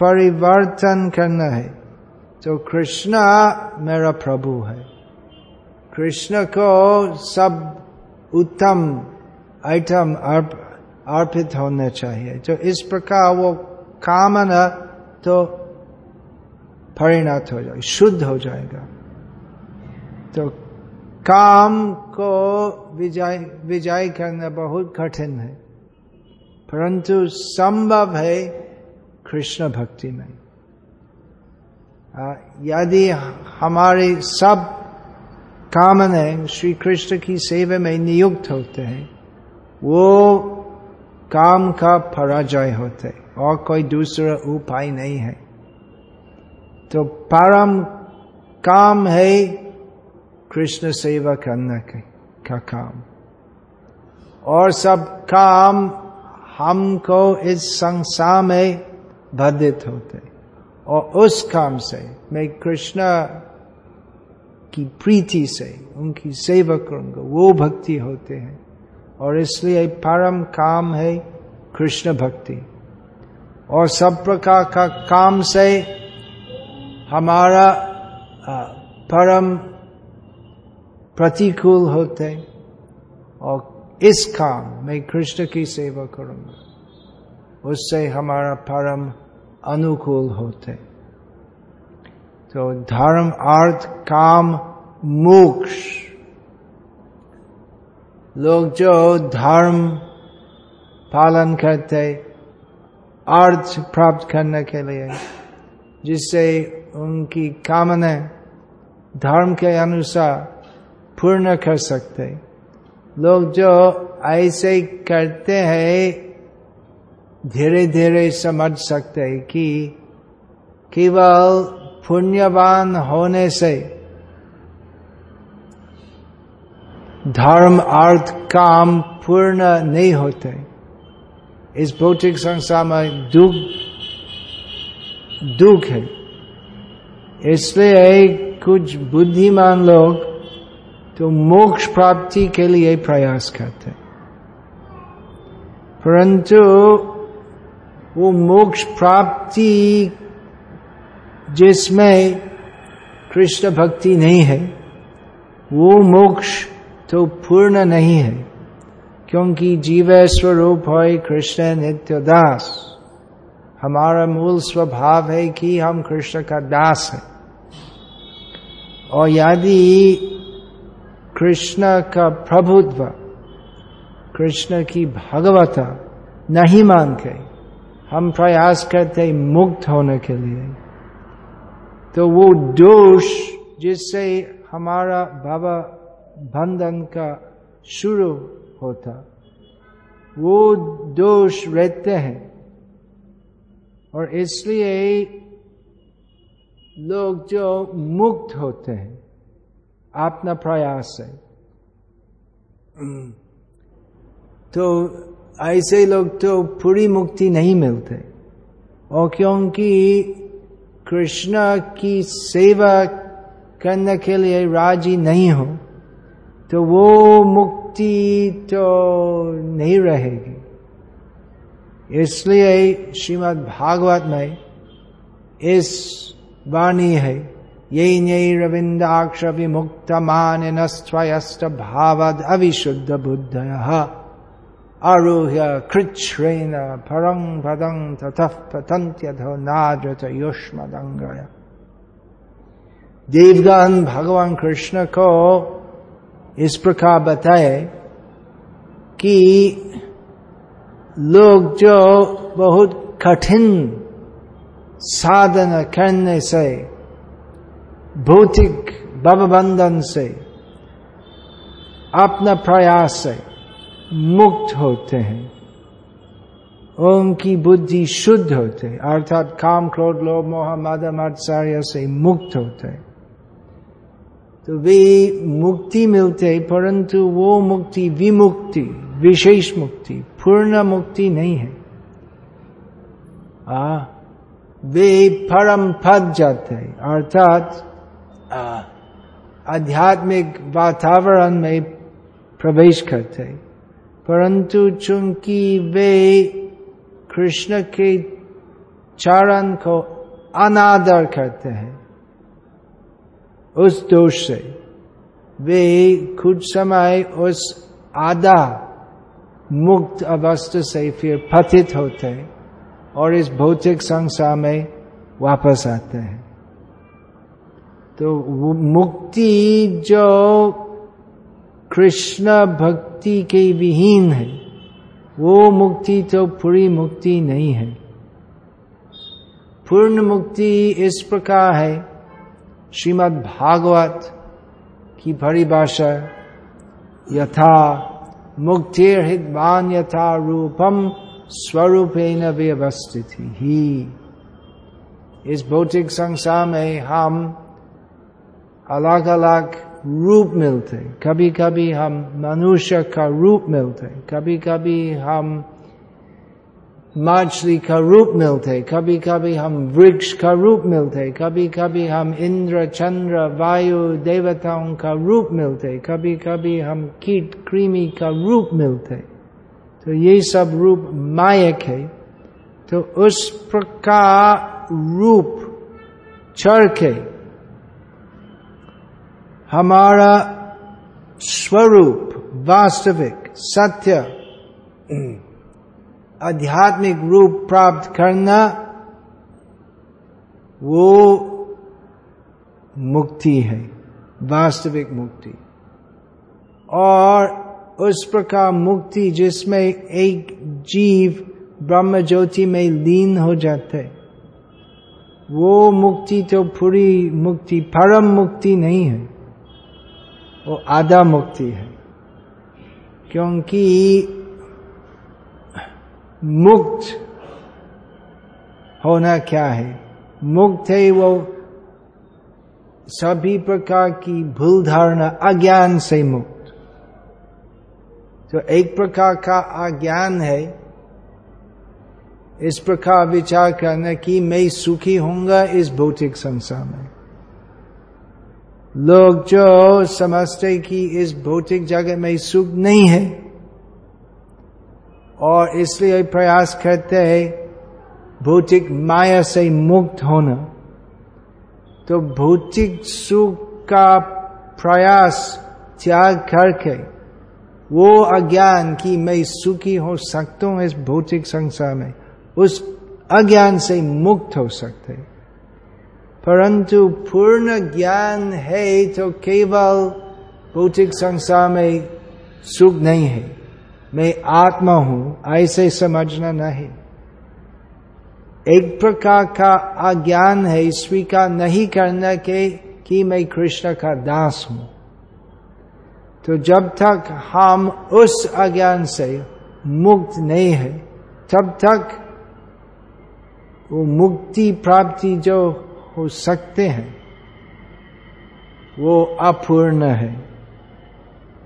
परिवर्तन करना है। तो कृष्ण मेरा प्रभु है। कृष्ण को सब उत्तम आइटम अर्पित होने चाहिए। तो इस प्रकार वो कामना तो परिणत हो जाएगा, शुद्ध हो जाएगा। तो काम को विजय विजय करना बहुत कठिन है, परंतु संभव है कृष्ण भक्ति में। यदि हमारे सब कामने श्री कृष्ण की सेवा में नियुक्त होते हैं, वो काम का पराजय होते और कोई दूसरा उपाय नहीं है। तो परम काम है कृष्ण सेवा करने के, का काम। और सब काम हमको इस संसार में बाधित होते और उस काम से, मैं कृष्ण की प्रीति से, उनकी सेवा करूँगा, वो भक्ति होते हैं। और इसलिए परम काम है कृष्ण भक्ति। और सब प्रकार का काम से हमारा परम प्रतिकूल होते और इस काम में कृष्ण की सेवा करूँगा, उससे हमारा परम अनुकूल होते। तो धर्म, अर्थ, काम, मोक्ष। लोग जो धर्म पालन करते, अर्थ प्राप्त करने के लिए, जिससे उनकी कामना धर्म के अनुसार पूर्ण कर सकते लोग जो ऐसे करते हैं धीरे धीरे समझ सकते हैं कि केवल पुण्यवान होने से धर्म अर्थ काम पूर्ण नहीं होते। इस भौतिक संसार में दुख दुख है। इसलिए कुछ बुद्धिमान लोग तो मोक्ष प्राप्ति के लिए प्रयास करते परंतु वो मोक्ष प्राप्ति जिसमें कृष्ण भक्ति नहीं है, वो मोक्ष तो पूर्ण नहीं है, क्योंकि जीव स्वरूप है कृष्ण नित्य दास। हमारा मूल स्वभाव है कि हम कृष्ण का दास है। और यदि कृष्ण का प्रभुत्व, कृष्ण की भगवता नहीं मानते, हम प्रयास करते मुक्त होने के लिए तो वो दोष जिससे हमारा बाबा बंधन का शुरू होता, वो दोष रहते हैं। और इसलिए लोग जो मुक्त होते हैं, अपना प्रयास से। तो ऐसे लोग तो पूरी मुक्ति नहीं मिलते। और क्योंकि कृष्ण की सेवा करने के लिए राज़ी नहीं हो तो वो मुक्ति तो नहीं रहेगी। इसलिए श्रीमद् भागवत में इस वाणी है। ये नई रविंदाक्ष विमुक्त मान स्वयस्त भावद अविशुद्ध बुद्ध आरुह्य कृच्छ्रेण परंग पदं ततः पतंत्यधो नाद्रत युष्मदंगय देवगन भगवान कृष्ण को इस प्रकार बताए कि लोग जो बहुत कठिन साधन करने से, भौतिक बंधन से, अपना प्रयास से मुक्त होते हैं। उनकी बुद्धि शुद्ध होते अर्थात काम, क्रोध, लोभ, मोह, मद मत्सार्य से मुक्त होते तो वे मुक्ति मिलते परंतु वो मुक्ति विमुक्ति, विशेष मुक्ति, पूर्ण मुक्ति नहीं है। वे परम पद जाते अर्थात आध्यात्मिक वातावरण में प्रवेश करते परंतु चूँकि वे कृष्ण के चरण को अनादर करते हैं, उस दोष से वे कुछ समय उस आधा मुक्त अवस्था से फिर पतित होते हैं। और इस भौतिक संसार में वापस आते हैं। तो मुक्ति जो कृष्ण भक्ति के विहीन है, वो मुक्ति तो पूरी मुक्ति नहीं है। पूर्ण मुक्ति इस प्रकार है, श्रीमद् भागवत की परिभाषा, यथा मुक्तिर हितवान यथा रूपम स्वरूपेण व्यवस्थित ही इस भौतिक संसार में हम अलग अलग रूप मिलते कभी कभी हम मनुष्य का रूप मिलते कभी कभी हम मछली का रूप मिलते कभी कभी हम वृक्ष का रूप मिलते कभी कभी हम इंद्र चंद्र वायु देवताओं का रूप मिलते कभी कभी हम कीट कृमि का रूप मिलते तो ये सब रूप मायक है। तो उस प्रकार रूप के हमारा स्वरूप वास्तविक, सत्य, आध्यात्मिक रूप प्राप्त करना वो मुक्ति है, वास्तविक मुक्ति। और उस प्रकार मुक्ति जिसमें एक जीव ब्रह्म ज्योति में लीन हो जाते। वो मुक्ति तो पूरी मुक्ति, परम मुक्ति नहीं है। वो आधा मुक्ति है। क्योंकि मुक्त होना क्या है? मुक्त है वो सभी प्रकार की भूल धारणा, अज्ञान से मुक्त। तो एक प्रकार का अज्ञान है। इस प्रकार विचार करना कि मैं सुखी होऊँगा इस भौतिक संसार में। लोग जो समझते कि इस भौतिक जगत में सुख नहीं है, और इसलिए प्रयास करते हैं भौतिक माया से मुक्त होना। तो भौतिक सुख का प्रयास त्याग करके वो अज्ञान कि मैं सुखी हो सकता हूँ, इस भौतिक संसार में। उस अज्ञान से मुक्त हो सकते परंतु पूर्ण ज्ञान है तो केवल भौतिक संसार में सुख नहीं है। मैं आत्मा हूँ, ऐसे समझना नहीं। एक प्रकार का अज्ञान है, स्वीकार नहीं करना के कि मैं कृष्ण का दास हूँ। तो जब तक हम उस अज्ञान से मुक्त नहीं है, तब तक वो मुक्ति प्राप्ति जो हो सकते हैं, वो अपूर्ण है।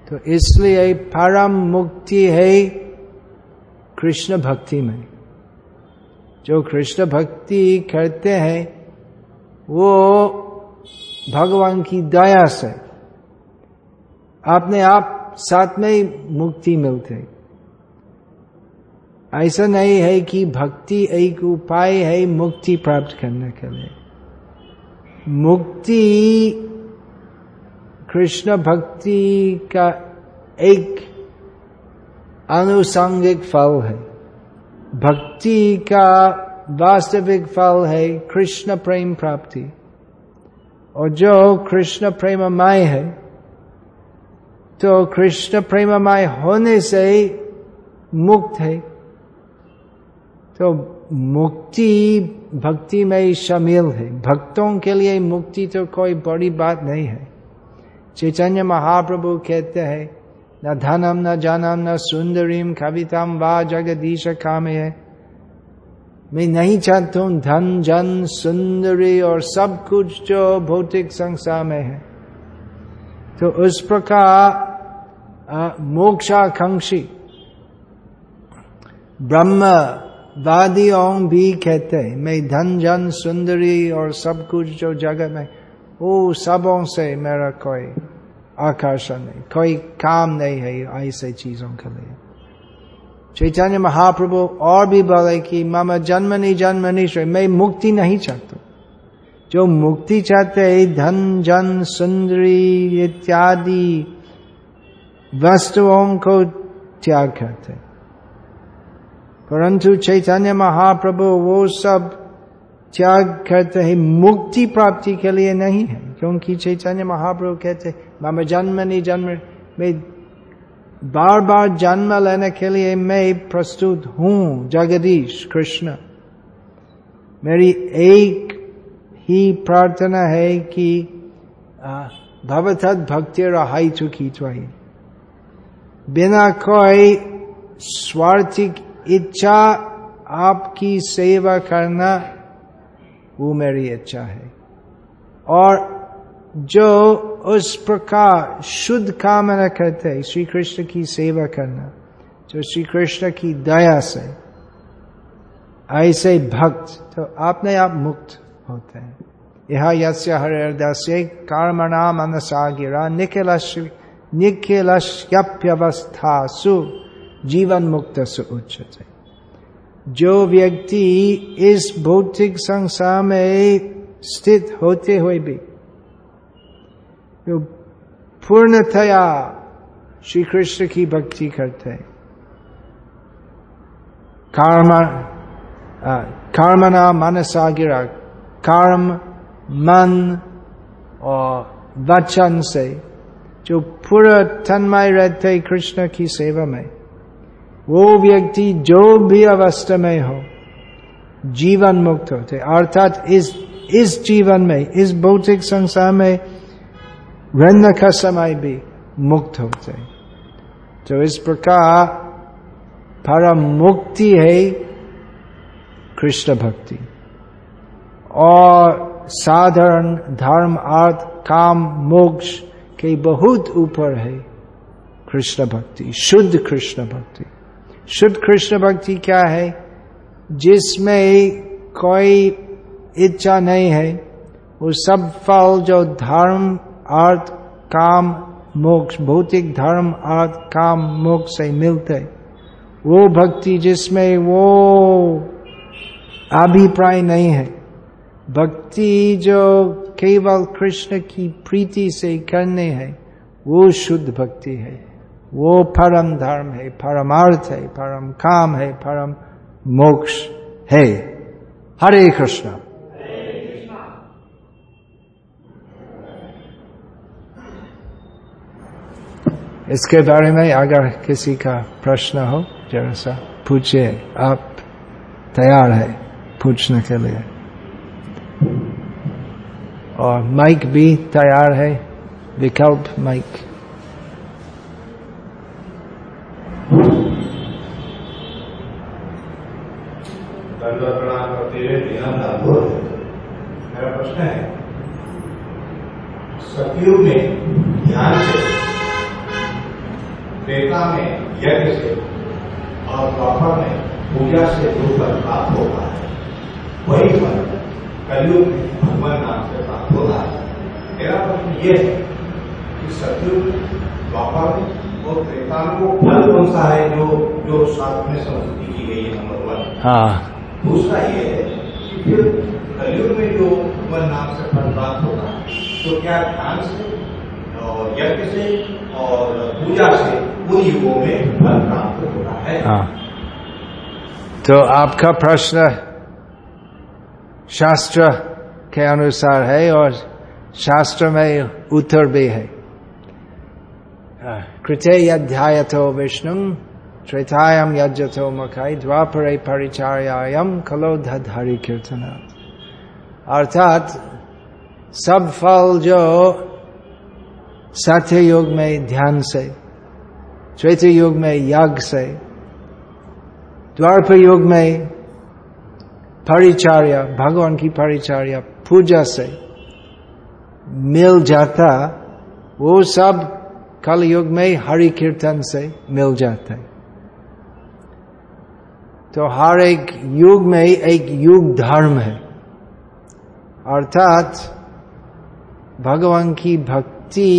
तो इसलिए परम मुक्ति है कृष्ण भक्ति में। जो कृष्ण भक्ति करते हैं, वो भगवान की दया से अपने आप साथ में ही मुक्ति मिलते ऐसा नहीं है कि भक्ति एक उपाय है मुक्ति प्राप्त करने के लिए। मुक्ति कृष्ण भक्ति का एक अनुसंगिक फल है। भक्ति का वास्तविक फल है कृष्ण प्रेम प्राप्ति। और जो कृष्ण प्रेममय है तो कृष्ण प्रेममय होने से मुक्त है। तो मुक्ति भक्ति में शामिल है। भक्तों के लिए मुक्ति तो कोई बड़ी बात नहीं है। चैतन्य महाप्रभु कहते हैं, न धनम, न जानम न सुंदरीम, कविताम वा जगदीश काम है मैं नहीं चाहता हूँ धन, जन, सुंदरी और सब कुछ जो भौतिक संसार में है। तो उस प्रकार मोक्षाकांक्षी। ब्रह्म वादियों भी कहते हैं, मैं धन, जन, सुंदरी और सब कुछ जो जगत में, वो सबों से मेरा कोई आकर्षण नहीं, कोई काम नहीं है ऐसे चीज़ों के लिए। चैतन्य महाप्रभु और भी बोले कि, मामा जन्म नहीं जन्म नहीं मैं मुक्ति नहीं चाहता। जो मुक्ति चाहते है, धन, जन, सुंदरी इत्यादि वस्तुओं को त्याग करते परंतु चैतन्य महाप्रभु वो सब त्याग करते हैं मुक्ति प्राप्ति के लिए नहीं है क्योंकि चैतन्य महाप्रभु कहते मामा जन्म नहीं जन्म मैं बार बार जन्म लेने के लिए मैं प्रस्तुत हूँ जगदीश कृष्ण मेरी एक ही प्रार्थना है कि भवथत भक्ति रहाई चुकी ही बिना कोई स्वार्थिक इच्छा आपकी सेवा करना वो मेरी इच्छा है। और जो उस प्रकार शुद्ध कामना करते हैं, श्री कृष्ण की सेवा करना, जो श्री कृष्ण की दया से, ऐसे भक्त तो अपने आप मुक्त होते हैं। यह यस्य हृदय कर्मणा मनसा गिरा निखिलप्यवस्था सु जीवन मुक्त से उच्चते जो व्यक्ति इस भौतिक संसार में स्थित होते हुए भी, जो पूर्णतया श्री कृष्ण की भक्ति करते हैं, कर्म कर्मना मनसा गिरा, कर्म, मन और वचन से जो पूरा तन्मय रहते कृष्ण की सेवा में। वो व्यक्ति जो भी अवस्था में हो, जीवन मुक्त होते। अर्थात इस इस जीवन में, इस भौतिक संसार में रहने का समय भी मुक्त होते। तो इस प्रकार परम मुक्ति है कृष्ण भक्ति। और साधारण धर्म, अर्थ, काम, मोक्ष के बहुत ऊपर है कृष्ण भक्ति, शुद्ध कृष्ण भक्ति। शुद्ध कृष्ण भक्ति क्या है? जिसमें कोई इच्छा नहीं है, वो सब फल, जो धर्म, अर्थ, काम, मोक्ष, भौतिक धर्म, अर्थ, काम, मोक्ष से मिलते वो भक्ति जिसमें वो अभिप्राय नहीं है। भक्ति जो केवल कृष्ण की प्रीति से करने है। वो शुद्ध भक्ति है। वो परम धर्म है परमार्थ है, परम काम है, परम मोक्ष है। हरे कृष्ण। इसके बारे में अगर किसी का प्रश्न हो, जरा सा पूछिए। आप तैयार है पूछने के लिए। और माइक भी तैयार है विकल्प माइक मेरा प्रश्न है में ध्यान से में यज्ञ से और द्वापर में पूजा से जो फल प्राप्त होता है। वही फल कलयुग में भगवान नाम से प्राप्त होता है मेरा प्रश्न ये है कि सतयुग द्वापर और त्रेता को फल कौन सा है जो जो शास्त्र में समझती की गई है नंबर वन हाँ। दूसरा ये है कि फिर कलयुग में जो भगवान नाम से फल प्राप्त होता है तो क्या ध्यान से और यज्ञ से और पूजा से उन युगों में फल प्राप्त होता है? हाँ। तो आपका प्रश्न शास्त्र के अनुसार है और शास्त्र में उत्तर भी है। कृते अध्याय तो विष्णु त्रेतायम यज्ञतो मखाई द्वापरे परिचार्यायम खलो धद हरि कीर्तन अर्थात सब फल जो सत्य युग में ध्यान से त्रेत युग में याग से, द्वारप युग में परिचार्य भगवान की परिचार्य पूजा से मिल जाता वो सब कल युग में हरि कीर्तन से मिल जाता है तो हर एक युग में एक युग धर्म है अर्थात भगवान की भक्ति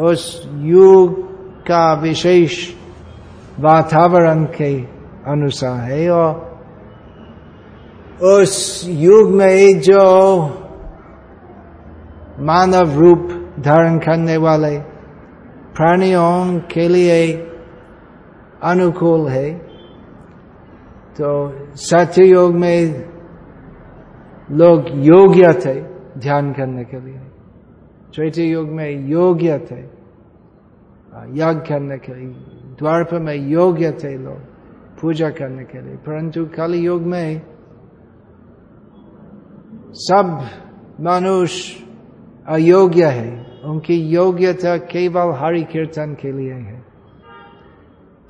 उस युग का विशेष वातावरण के अनुसार है और उस युग में जो मानव रूप धारण करने वाले प्राणियों के लिए अनुकूल है तो सत्य योग में लोग योग्य थे ध्यान करने के लिए। चैत्य युग में योग्य थे यज्ञ करने के लिए। द्वारप में योग्य थे लोग, पूजा करने के लिए। परंतु कल युग में सब मनुष्य अयोग्य है। उनकी योग्यता केवल हरि कीर्तन के लिए है।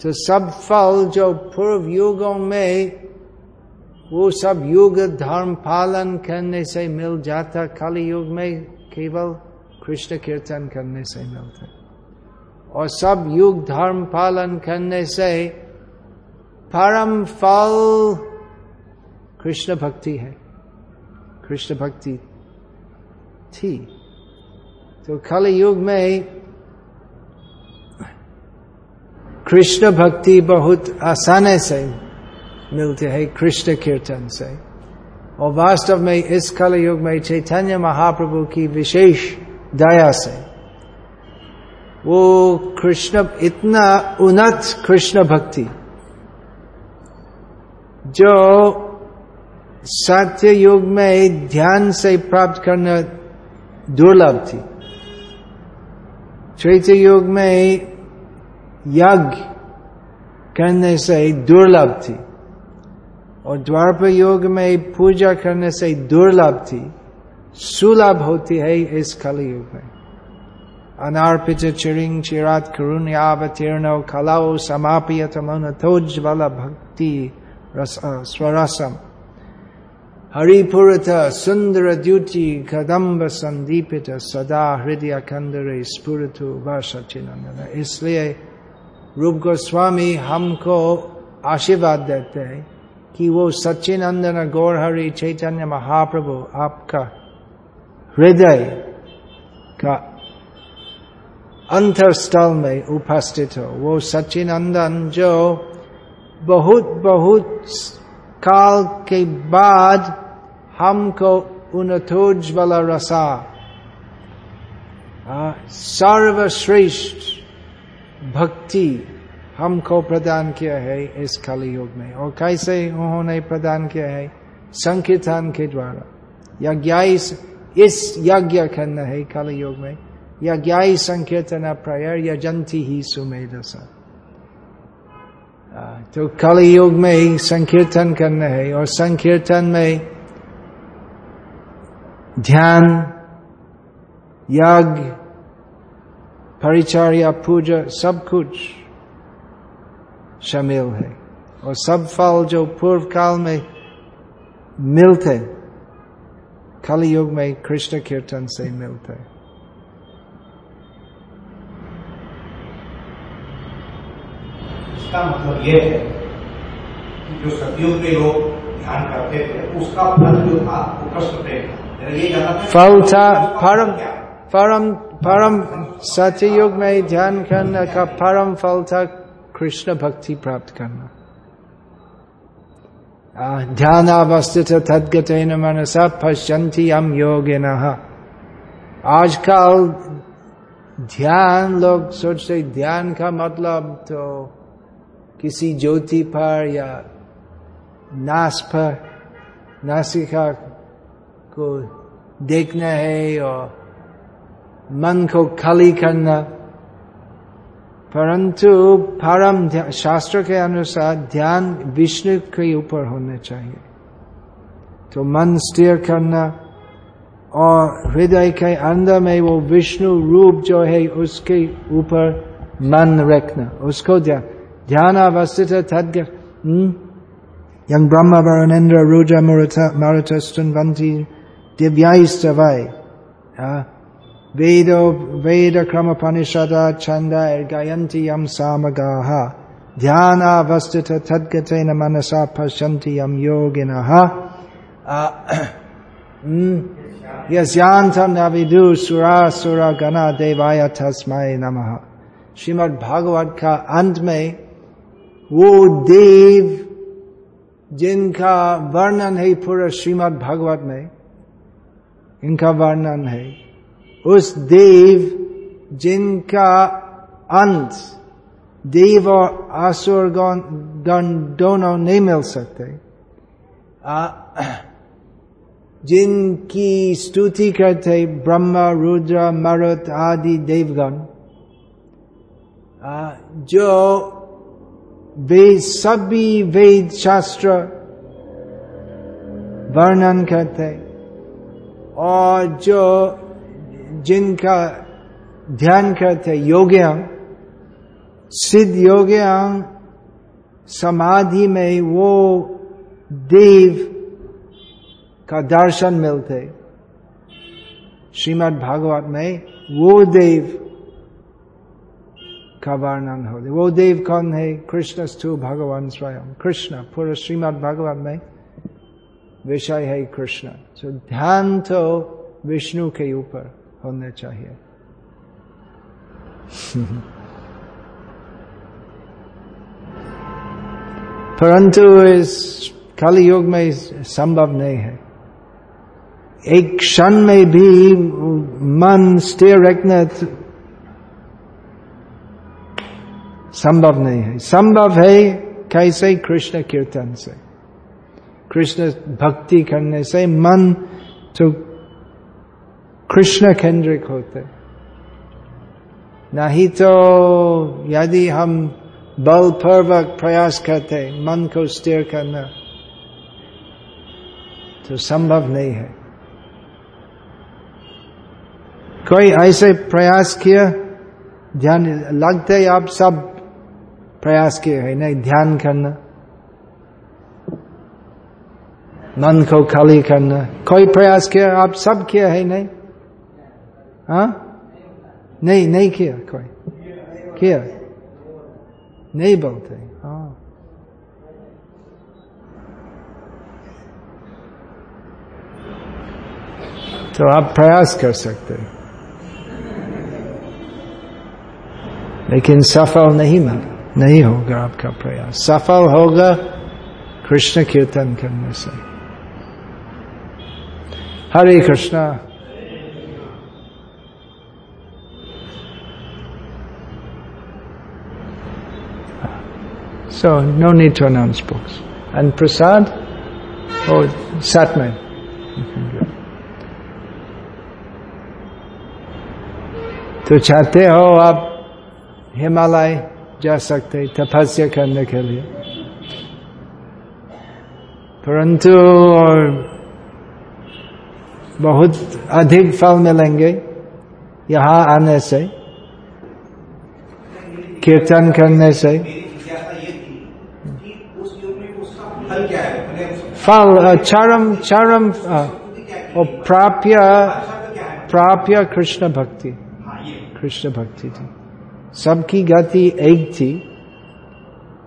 तो सब फल जो पूर्व युगों में, वो सब युग धर्म पालन करने से मिल जाता कली युग में केवल कृष्ण कीर्तन करने से मिलता और सब युग धर्म पालन करने से परम फल कृष्ण भक्ति है। कृष्ण भक्ति थी तो कल युग में कृष्ण भक्ति बहुत आसानी से मिलते है कृष्ण कीर्तन से और वास्तव में इस कल युग में चैतन्य महाप्रभु की विशेष दया से वो कृष्ण इतना उन्नत कृष्ण भक्ति जो सत्य युग में ध्यान से प्राप्त करना दुर्लभ थी। चैत्य युग में यज्ञ करने से दुर्लभ थी। और द्वारप योग में पूजा करने से दुर्लभ थी। सुलभ होती है इस कल युग में। अनार्पित चिरिंग चिरात करुण यावतीर्ण कलाओ समापियत मन तोज्वल भक्ति स्वरसम। सुंदर द्युति कदम्ब संदीपित सदा हृदय कंदरे स्फुरतु व सचिनंदन इसलिए रूप गोस्वामी हमको आशीर्वाद देते हैं कि वो सच्चिनंदन गौरहरि चैतन्य महाप्रभु आपका हृदय का अंतरस्थल में उपस्थित हो वो सच्चिनंदन जो बहुत बहुत काल के बाद हमको उन्नतोज्वल रसा सर्वश्रेष्ठ भक्ति हमको प्रदान किया है इस कली युग में और कैसे उन्होंने प्रदान किया है संकीर्तन के द्वारा यज्ञ इस यज्ञ करना है कल युग में यज्ञ संकीर्तन प्रायर यजंती ही सुमेध तो कल युग में ही संकीर्तन करना है और संकीर्तन में ध्यान यज्ञ परिचर्या, पूजा, सब कुछ शामिल है। और सब फल जो पूर्व काल में मिलते कली युग में कृष्ण कीर्तन से मिलते। इसका मतलब ये है कि जो सतयुग के लोग ध्यान करते थे उसका फल जो था वो कृष्ण प्रेम था ये फल था परम परम परम सतयुग में ध्यान करने का परम फल था कृष्ण भक्ति प्राप्त करना। ध्यान अवस्थित तदगत मनसा पश्यंती हम योगिन। आजकल ध्यान लोग सोचते ध्यान का मतलब तो किसी ज्योति पर या नास पर, नासिका को देखना है और मन को खाली करना। परंतु परम शास्त्र के अनुसार ध्यान विष्णु के ऊपर होना चाहिए। तो मन स्थिर करना और हृदय के अंदर में वो विष्णु रूप जो है उसके ऊपर मन रखना, उसको ध्यान। ध्यान अवस्थित तद यंग ब्रह्म वरुणेन्द्र रुद्र मारुतस्तुन्वंती दिव्यास्तवाय वेद वेद क्रम पनिषदा छंद गायन्ति यम सामगाः ध्यानावस्थित तद्गतेन मनसा पश्यन्ति यम योगिनः यस्यांतम न सुरा सुरा गना देवाय तस्मय नमः श्रीमद् भागवत का अंत में वो देव जिनका वर्णन है पूरा श्रीमद् भागवत में, इनका वर्णन है, उस देव जिनका अंत देव और आसुर गण दोनों नहीं मिल सकते जिनकी स्तुति करते ब्रह्मा, रुद्र, मरुत आदि देवगण जो वेद सभी वेद शास्त्र वर्णन करते और जो जिनका ध्यान करते योग्यांग सिद्ध योग्यांग समाधि में वो देव का दर्शन मिलते श्रीमद् भागवत में वो देव का हो वो देव कौन है कृष्ण स्थू भगवान स्वयं कृष्ण पूरा श्रीमद् भागवत में विषय है कृष्ण तो ध्यान तो विष्णु के ऊपर होना चाहिए परंतु इस कलि युग में संभव नहीं है एक क्षण में भी मन स्थिर रखना संभव नहीं है। संभव है कैसे कृष्ण कीर्तन से? कृष्ण भक्ति करने से मन तो कृष्ण केंद्रिक होते। नहीं तो यदि हम बलपूर्वक प्रयास करते मन को स्थिर करना तो संभव नहीं है। कोई ऐसे प्रयास किया, ध्यान, लगते आप सब प्रयास किए है, नहीं, ध्यान करना। मन को खाली करना। कोई प्रयास किया, आप सब किया है, नहीं? हाँ? नहीं नहीं किया कोई। किया? नहीं बोलते। हाँ। तो आप प्रयास कर सकते लेकिन सफल नहीं मन नहीं होगा आपका प्रयास सफल होगा कृष्ण कीर्तन करने से Hare Krishna So, no need to announce books. And prasad? Oh, Satman. तो चाहते हो आप हिमालय जा सकते तपस्या करने के लिए। परंतु और बहुत अधिक फल मिलेंगे यहाँ आने से कीर्तन करने से। फल चरम चरम प्राप्य प्राप्य कृष्ण भक्ति। कृष्ण भक्ति थी। सबकी गति एक थी,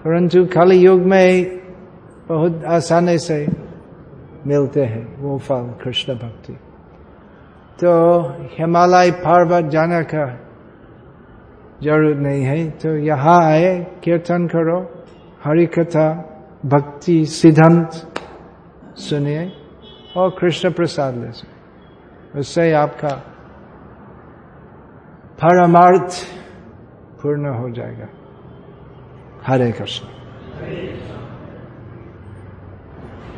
परंतु खाली युग में बहुत आसानी से मिलते हैं वो फल, कृष्ण भक्ति। तो हिमालय पर्वत जाने का ज़रूरत नहीं है। तो यहाँ आए, कीर्तन करो हरि कथा भक्ति, सिद्धांत सुनिए और कृष्ण प्रसाद ले उससे आपका परमार्थ पूर्ण हो जाएगा। हरे कृष्ण।